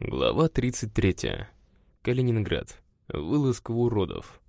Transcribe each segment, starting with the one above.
Глава 33. Калининград. Вылазка уродов.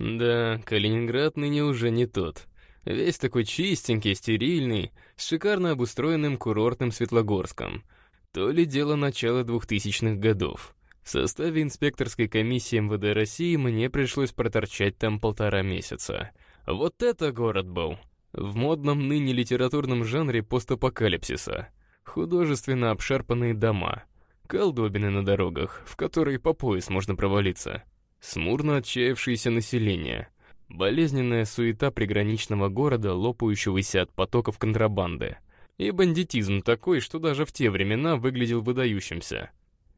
Да, Калининград ныне уже не тот. Весь такой чистенький, стерильный, с шикарно обустроенным курортным Светлогорском. То ли дело начала 2000-х годов. В составе инспекторской комиссии МВД России мне пришлось проторчать там полтора месяца. Вот это город был! В модном ныне литературном жанре постапокалипсиса. Художественно обшарпанные дома — колдобины на дорогах, в которые по пояс можно провалиться, смурно отчаявшееся население, болезненная суета приграничного города, лопающегося от потоков контрабанды, и бандитизм такой, что даже в те времена выглядел выдающимся.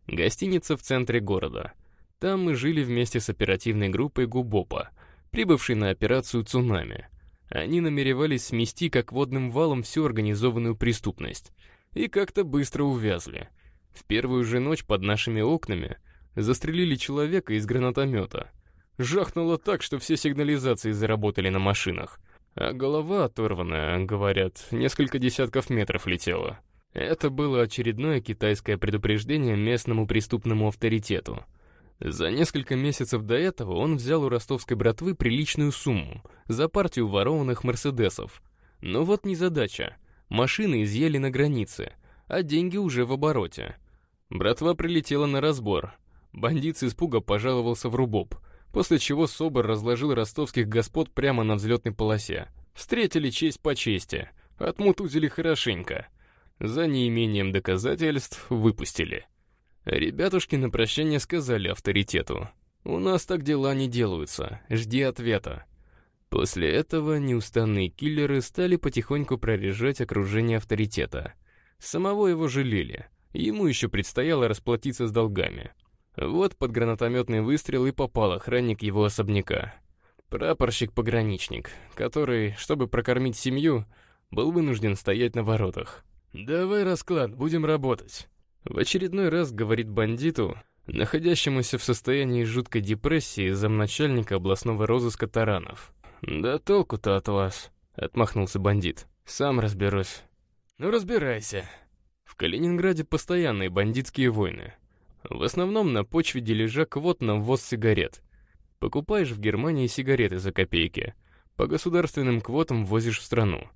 Гостиница в центре города. Там мы жили вместе с оперативной группой ГУБОПа, прибывшей на операцию «Цунами». Они намеревались смести как водным валом всю организованную преступность, и как-то быстро увязли — в первую же ночь под нашими окнами застрелили человека из гранатомета. Жахнуло так, что все сигнализации заработали на машинах. А голова оторванная, говорят, несколько десятков метров летела. Это было очередное китайское предупреждение местному преступному авторитету. За несколько месяцев до этого он взял у ростовской братвы приличную сумму за партию ворованных «Мерседесов». Но вот незадача. Машины изъяли на границе, а деньги уже в обороте. Братва прилетела на разбор. Бандит с испуга пожаловался в рубоб, после чего СОБР разложил ростовских господ прямо на взлетной полосе. Встретили честь по чести, отмутузили хорошенько. За неимением доказательств выпустили. Ребятушки на прощание сказали авторитету. «У нас так дела не делаются, жди ответа». После этого неустанные киллеры стали потихоньку прорежать окружение авторитета. Самого его жалели — Ему еще предстояло расплатиться с долгами. Вот под гранатометный выстрел и попал охранник его особняка. Прапорщик-пограничник, который, чтобы прокормить семью, был вынужден стоять на воротах. «Давай расклад, будем работать». В очередной раз говорит бандиту, находящемуся в состоянии жуткой депрессии замначальника областного розыска Таранов. «Да толку-то от вас», — отмахнулся бандит. «Сам разберусь». «Ну разбирайся», в Калининграде постоянные бандитские войны. В основном на почве дележа квот на ввоз сигарет. Покупаешь в Германии сигареты за копейки. По государственным квотам возишь в страну.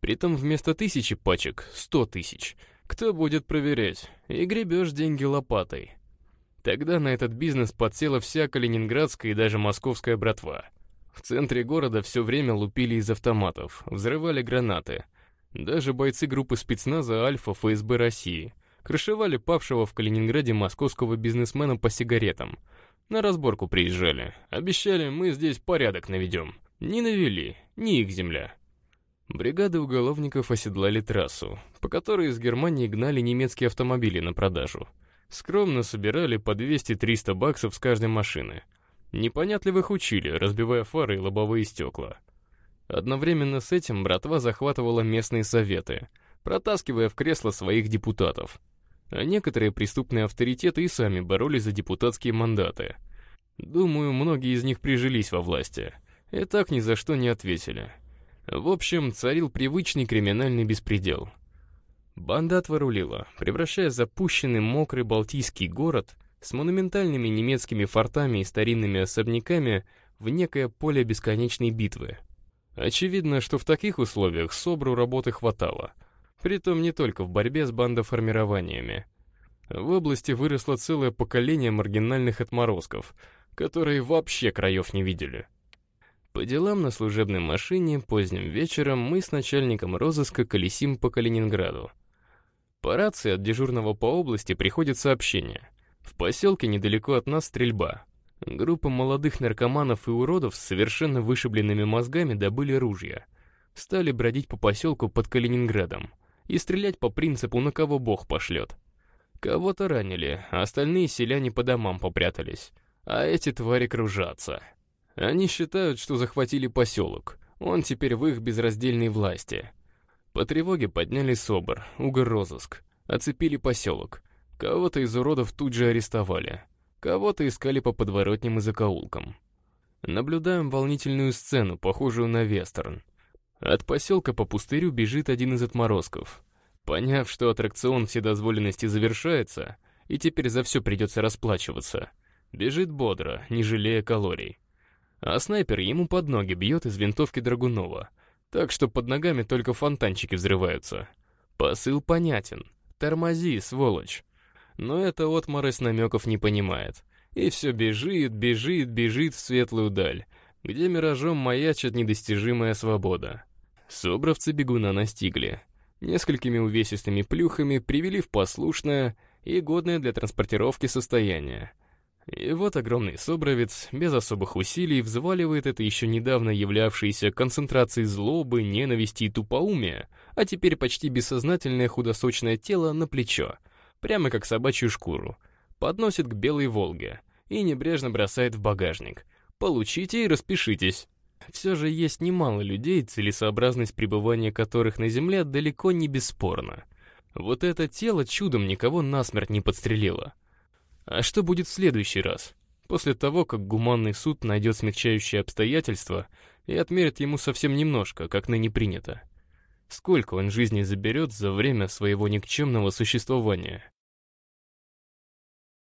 Притом вместо тысячи пачек — сто тысяч. Кто будет проверять? И гребешь деньги лопатой. Тогда на этот бизнес подсела вся калининградская и даже московская братва. В центре города все время лупили из автоматов, взрывали гранаты — даже бойцы группы спецназа «Альфа» ФСБ России крышевали павшего в Калининграде московского бизнесмена по сигаретам. На разборку приезжали. Обещали, мы здесь порядок наведем. Не навели, не их земля. Бригады уголовников оседлали трассу, по которой из Германии гнали немецкие автомобили на продажу. Скромно собирали по 200-300 баксов с каждой машины. Непонятливых учили, разбивая фары и лобовые стекла. Одновременно с этим братва захватывала местные советы, протаскивая в кресло своих депутатов. А некоторые преступные авторитеты и сами боролись за депутатские мандаты. Думаю, многие из них прижились во власти. И так ни за что не ответили. В общем, царил привычный криминальный беспредел. Банда отворулила, превращая запущенный мокрый балтийский город с монументальными немецкими фортами и старинными особняками в некое поле бесконечной битвы — Очевидно, что в таких условиях СОБРу работы хватало. Притом не только в борьбе с бандоформированиями. В области выросло целое поколение маргинальных отморозков, которые вообще краев не видели. По делам на служебной машине поздним вечером мы с начальником розыска колесим по Калининграду. По рации от дежурного по области приходит сообщение. В поселке недалеко от нас стрельба. Группа молодых наркоманов и уродов с совершенно вышибленными мозгами добыли ружья. Стали бродить по поселку под Калининградом и стрелять по принципу «на кого Бог пошлет». Кого-то ранили, а остальные селяне по домам попрятались. А эти твари кружатся. Они считают, что захватили поселок. Он теперь в их безраздельной власти. По тревоге подняли СОБР, угрозыск, оцепили поселок. Кого-то из уродов тут же арестовали. Кого-то искали по подворотням и закоулкам. Наблюдаем волнительную сцену, похожую на вестерн. От поселка по пустырю бежит один из отморозков. Поняв, что аттракцион вседозволенности завершается, и теперь за все придется расплачиваться. Бежит бодро, не жалея калорий. А снайпер ему под ноги бьет из винтовки Драгунова, так что под ногами только фонтанчики взрываются. Посыл понятен. Тормози, сволочь. Но это отморозь намеков не понимает. И все бежит, бежит, бежит в светлую даль, где миражом маячит недостижимая свобода. Собровцы бегуна настигли. Несколькими увесистыми плюхами привели в послушное и годное для транспортировки состояние. И вот огромный собровец без особых усилий взваливает это еще недавно являвшееся концентрацией злобы, ненависти и тупоумия, а теперь почти бессознательное худосочное тело на плечо, прямо как собачью шкуру, подносит к белой «Волге» и небрежно бросает в багажник. «Получите и распишитесь». Все же есть немало людей, целесообразность пребывания которых на Земле далеко не бесспорна. Вот это тело чудом никого насмерть не подстрелило. А что будет в следующий раз? После того, как гуманный суд найдет смягчающие обстоятельства и отмерит ему совсем немножко, как ныне принято. Сколько он жизни заберет за время своего никчемного существования?